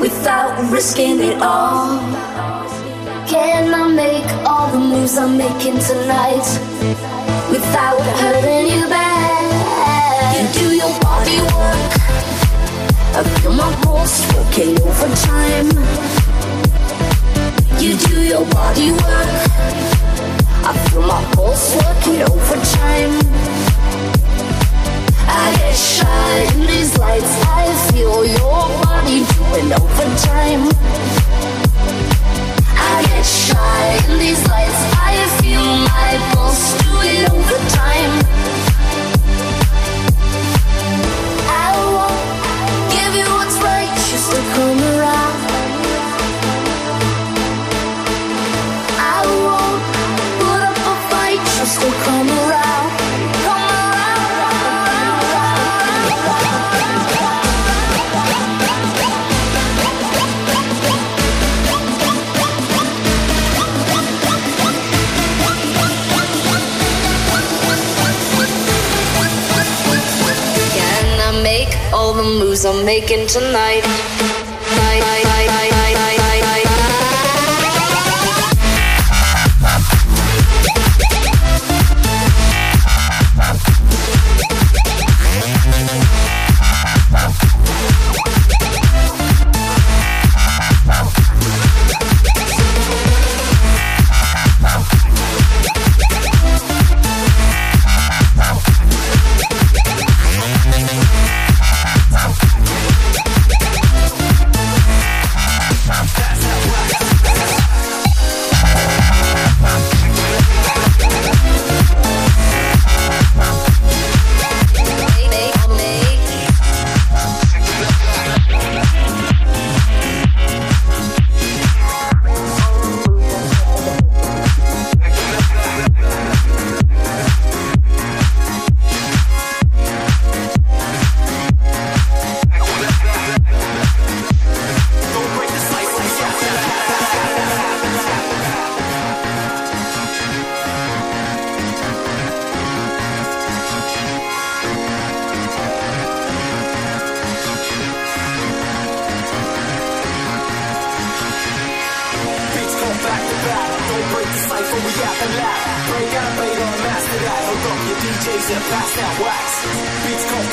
without risking it all? Can I make all the moves I'm making tonight without hurting you bad? You do your body work. I feel my pulse working overtime. You do your body work. I feel my pulse working overtime. I get shy in these lights. I feel your body doing overtime. I get shy in these lights. I feel my pulse doing overtime. I won't give you what's right come around. I won't put up a fight just to come around. The moves I'm making tonight.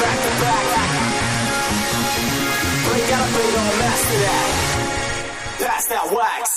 Back to back. Break out beat on master that. Pass that back.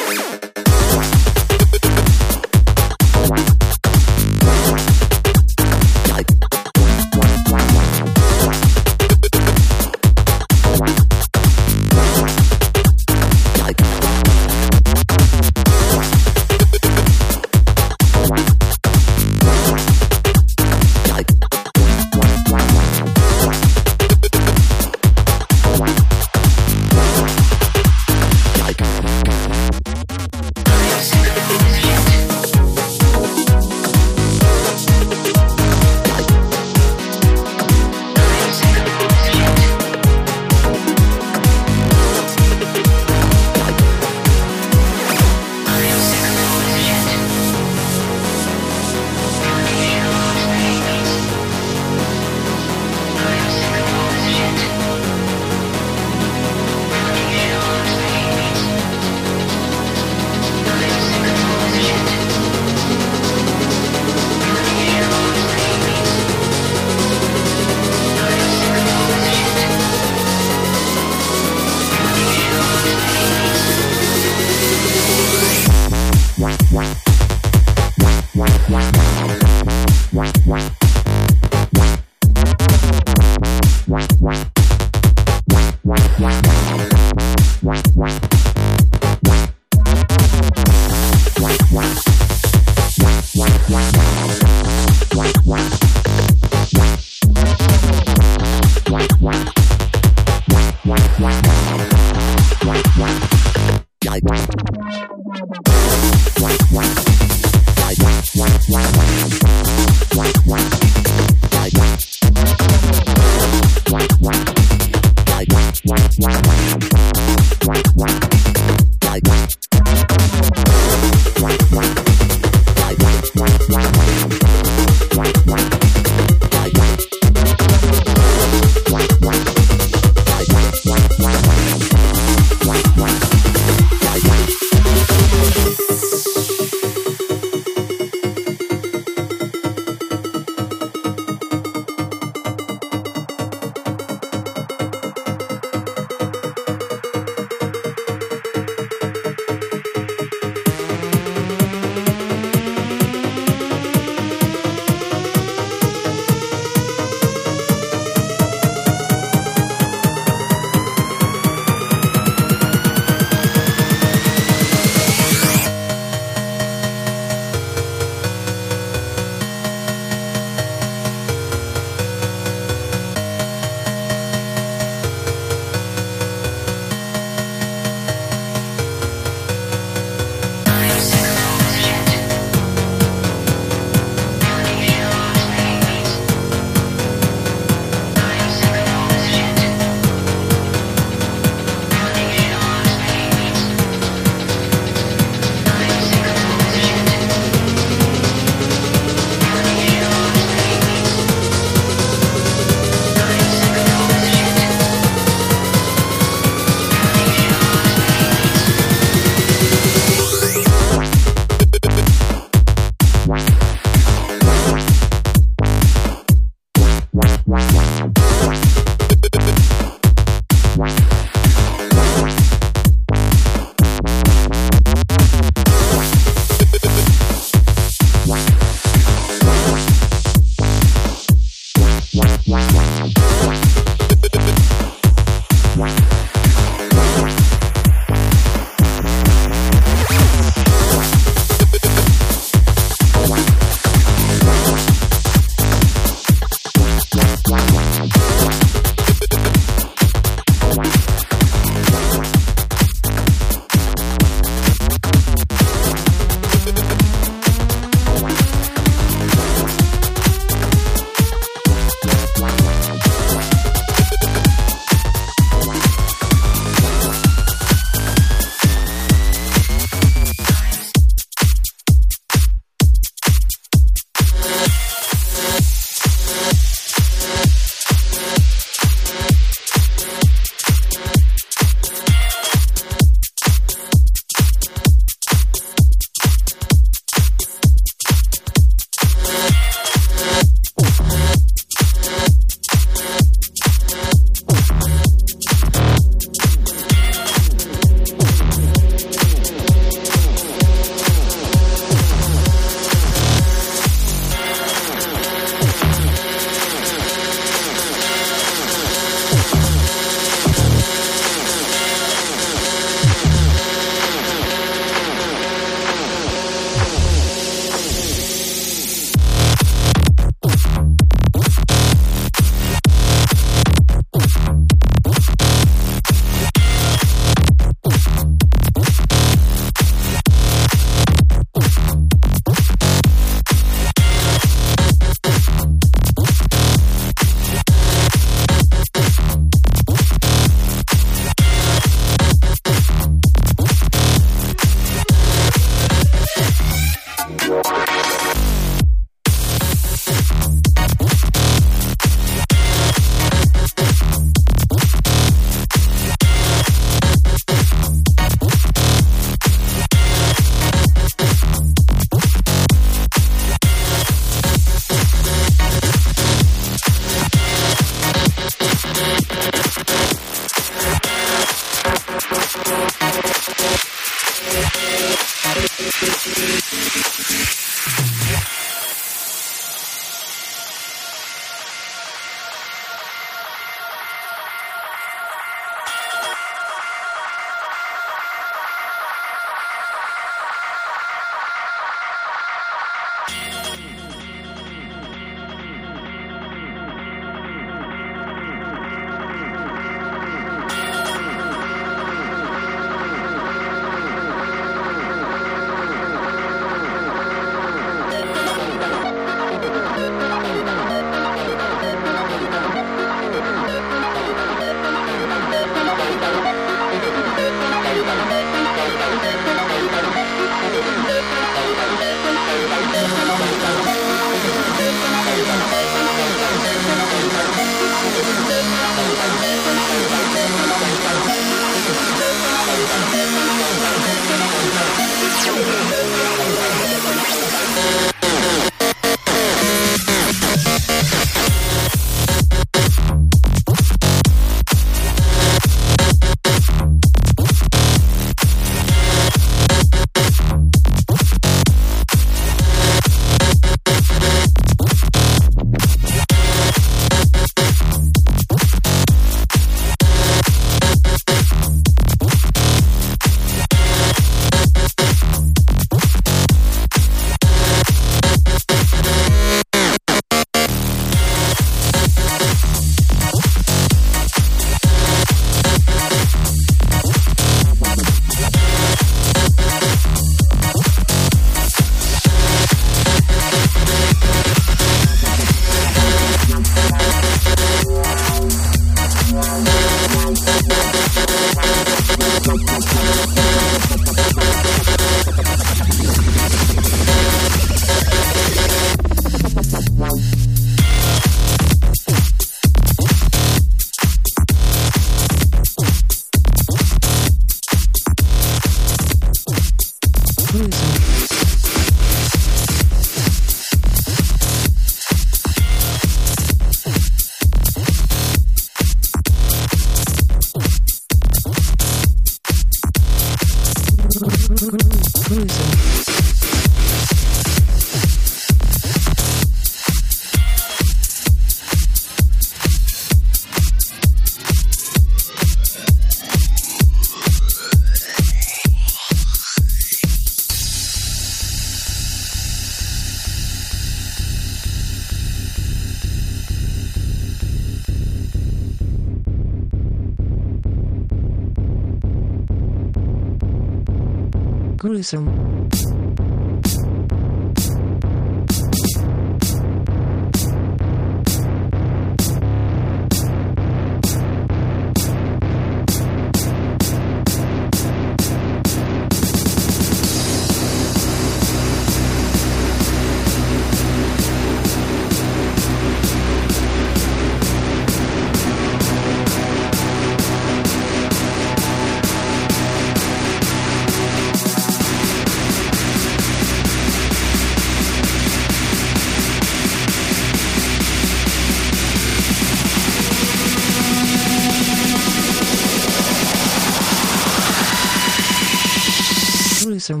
Gruesome,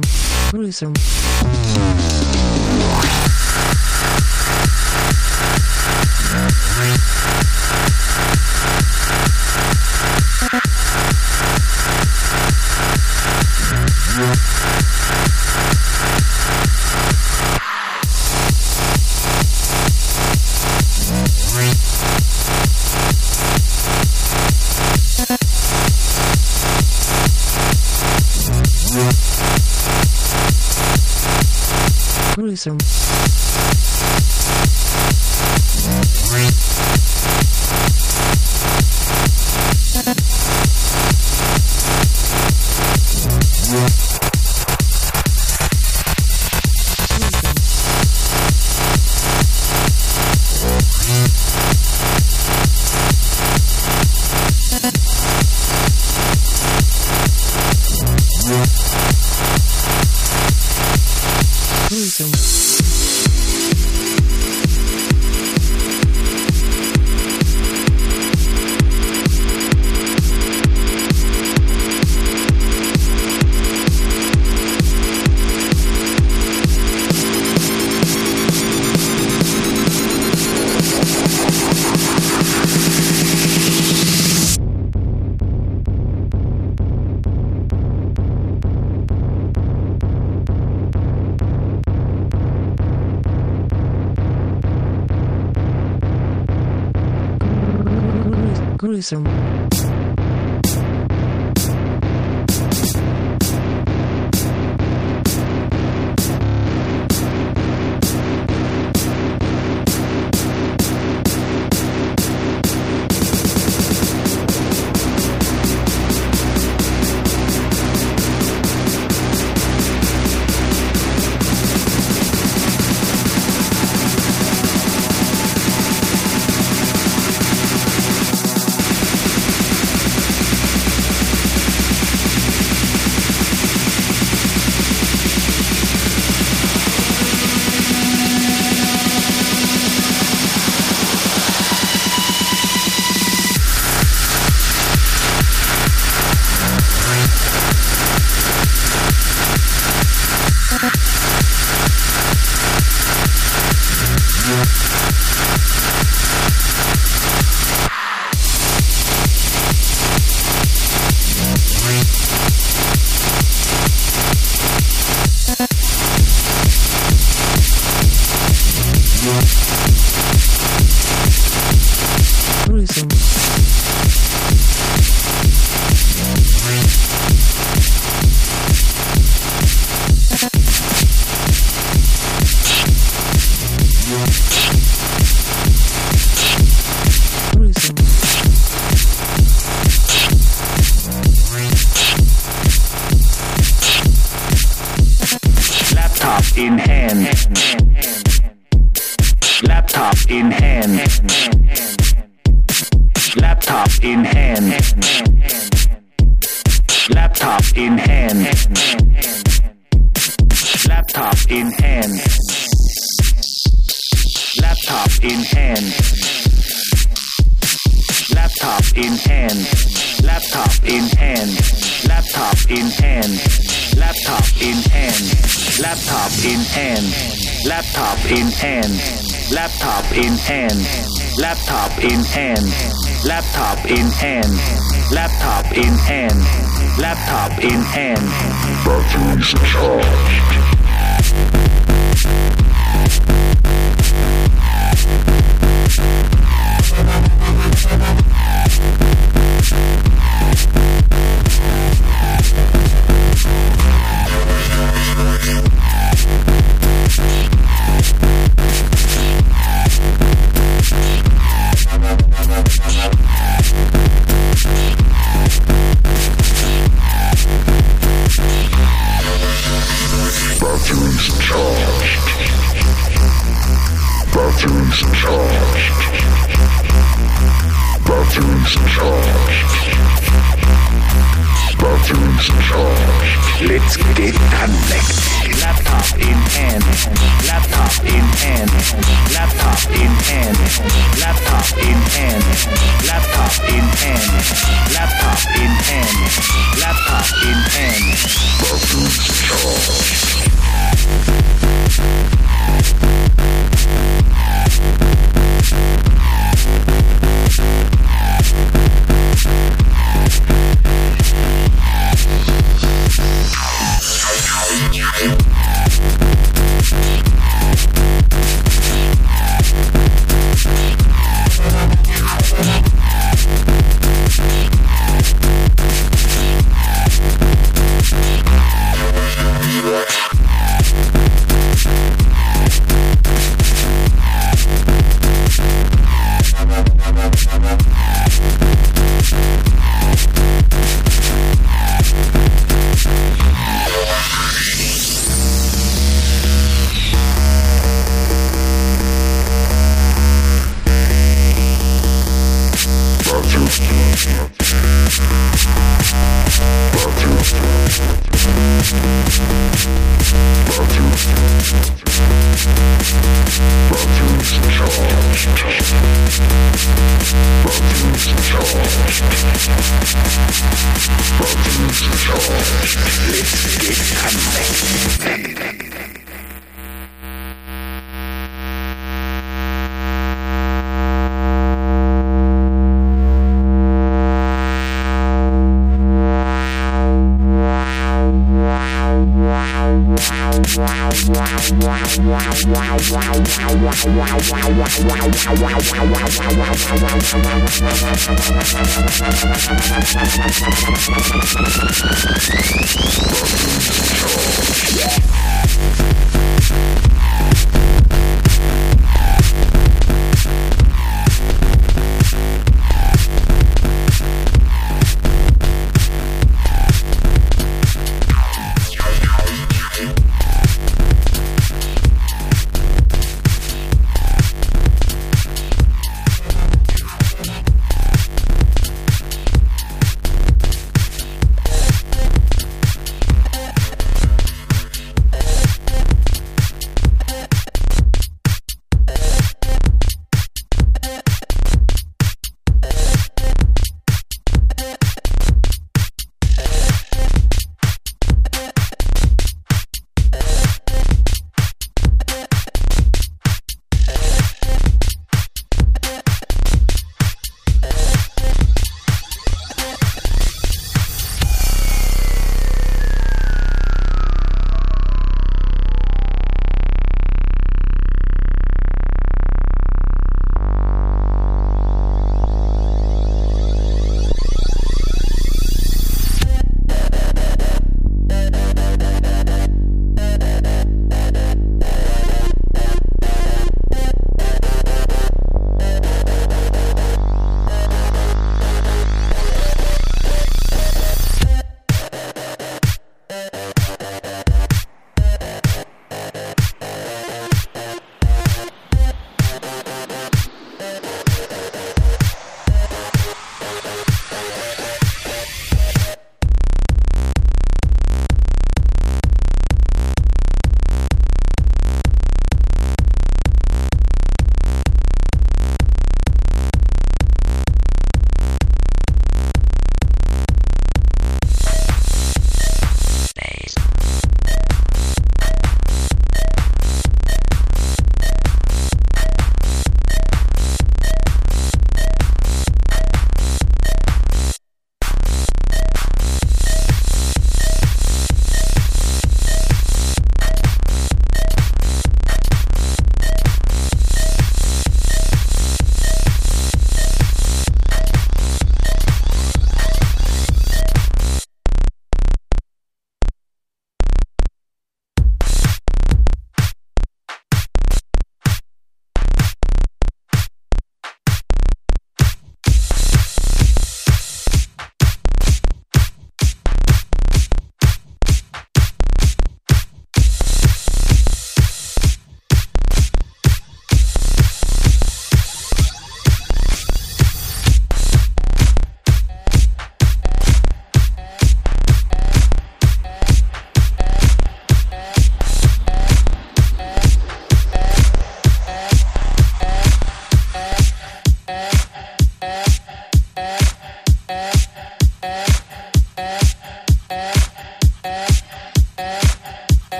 gruesome. gruesome. Yeah.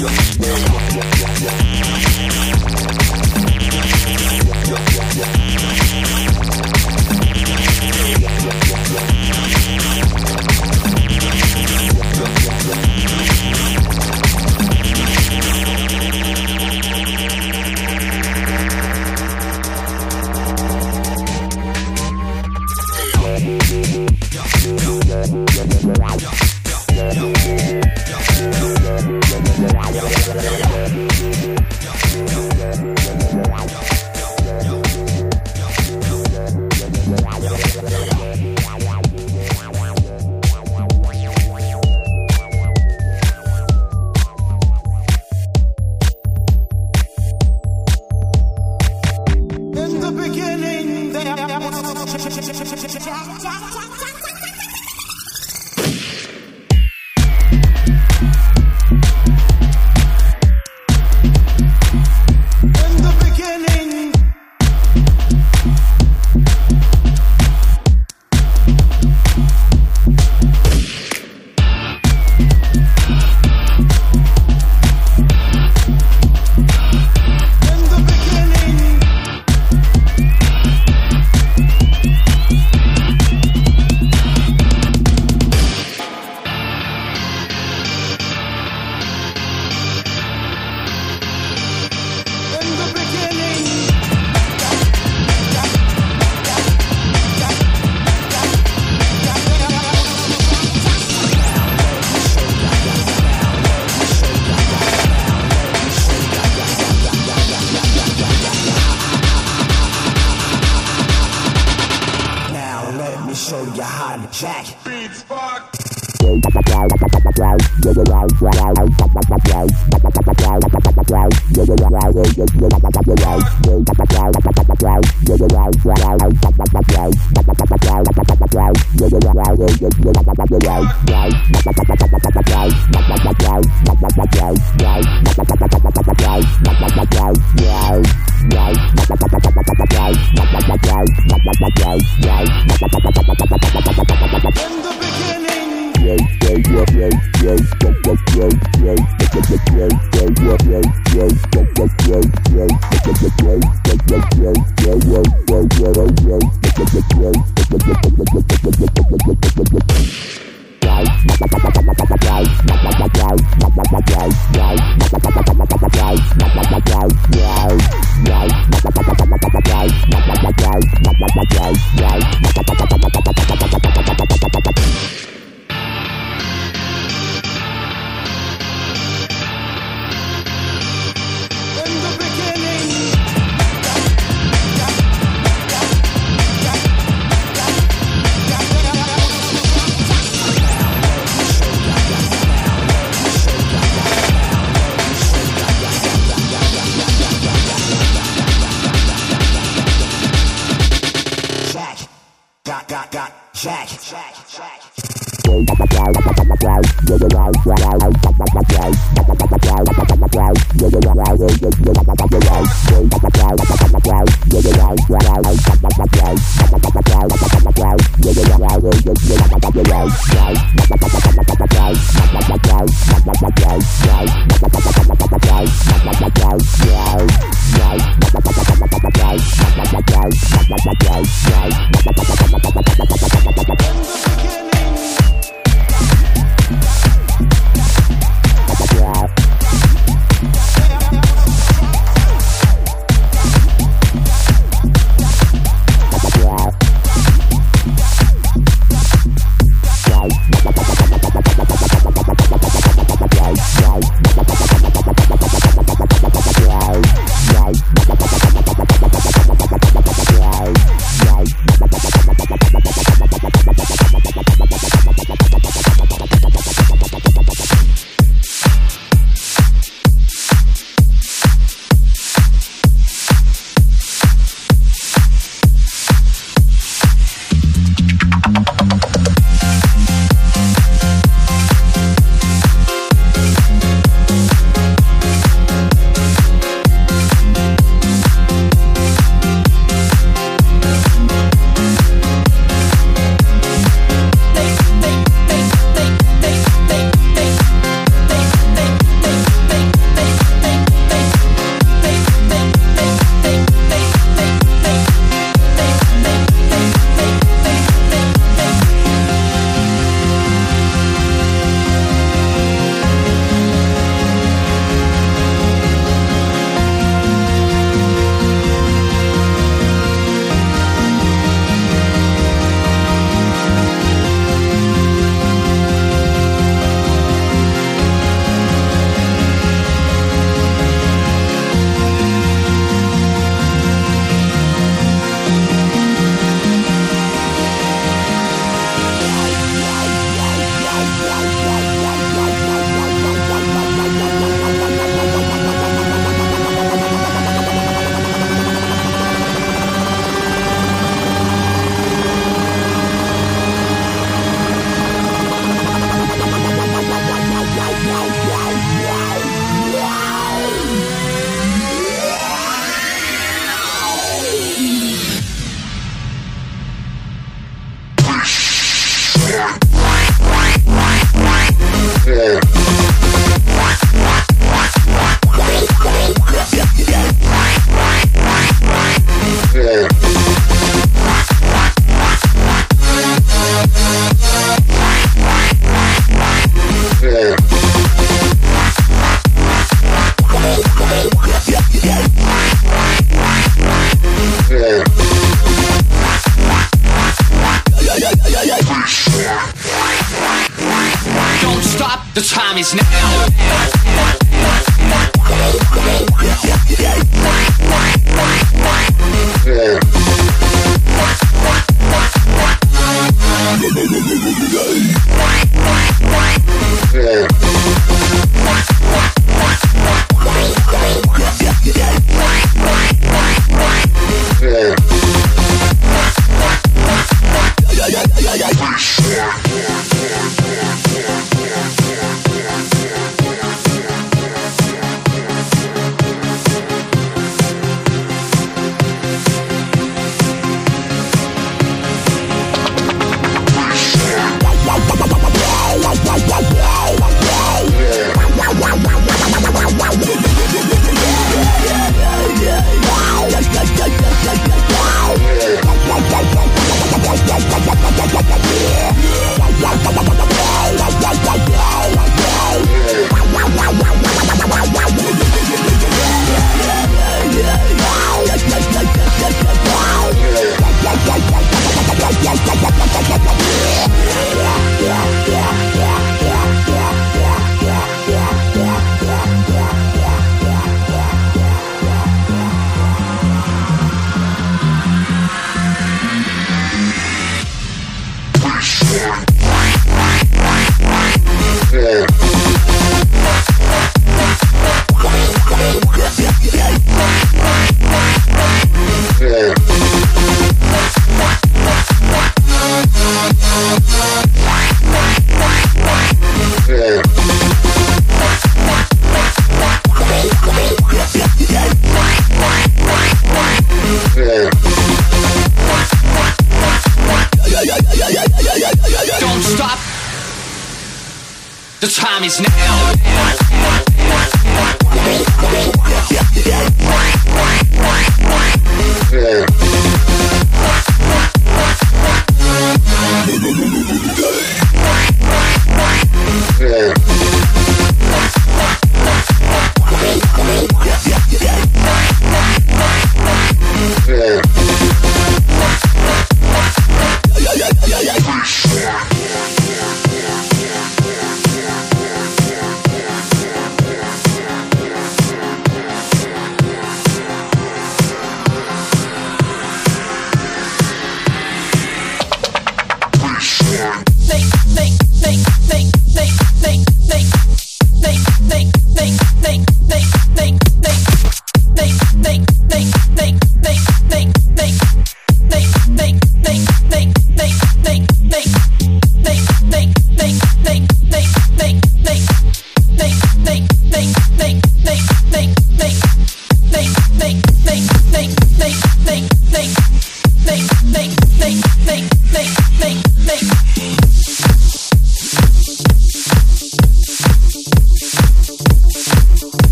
In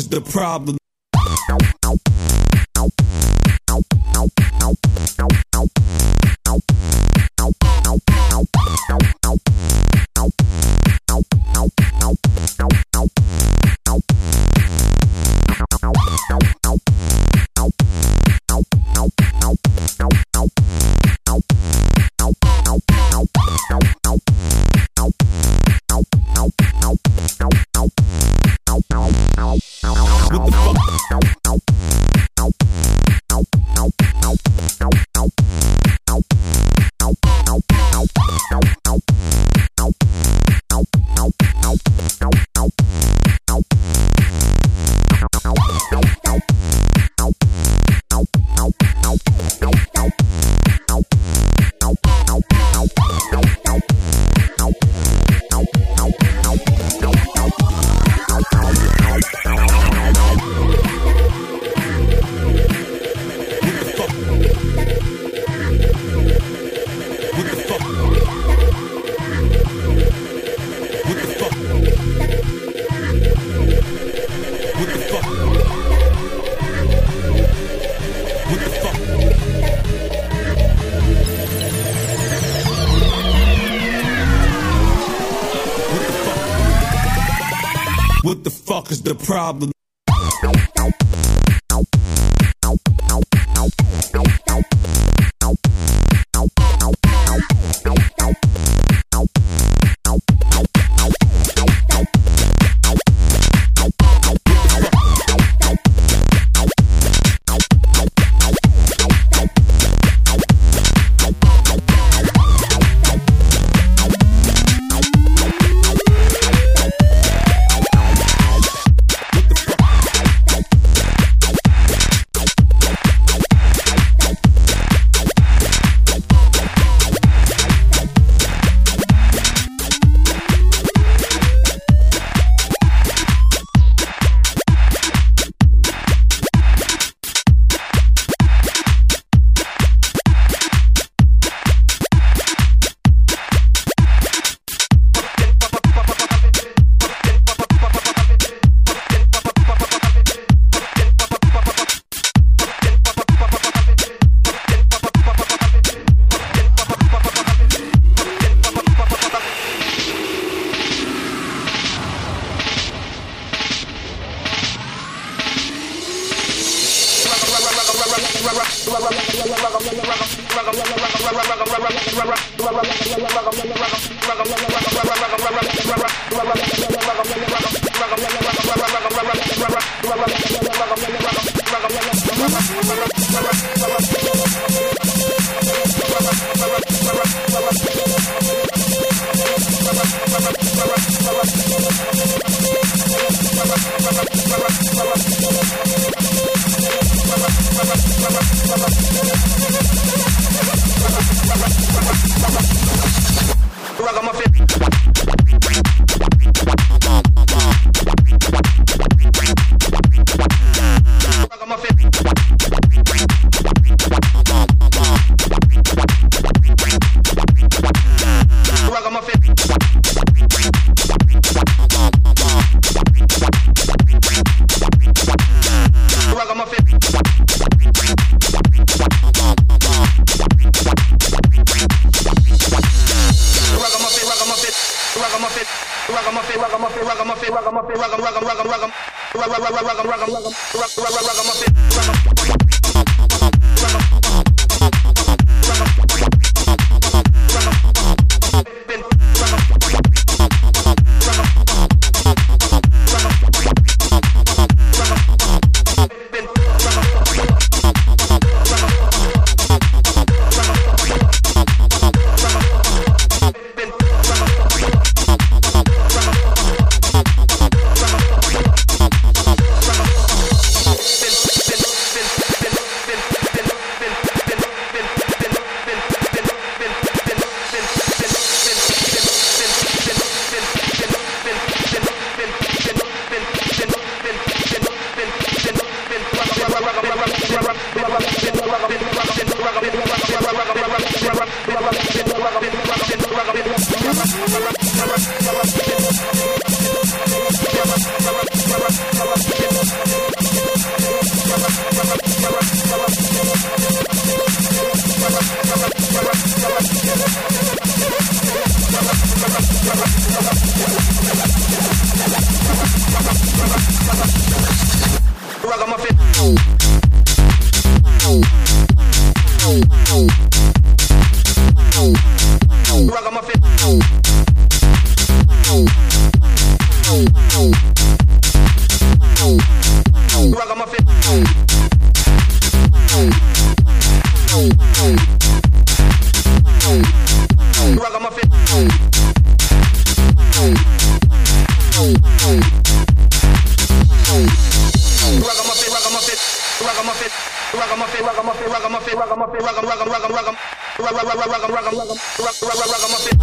is the problem? Ragamuffin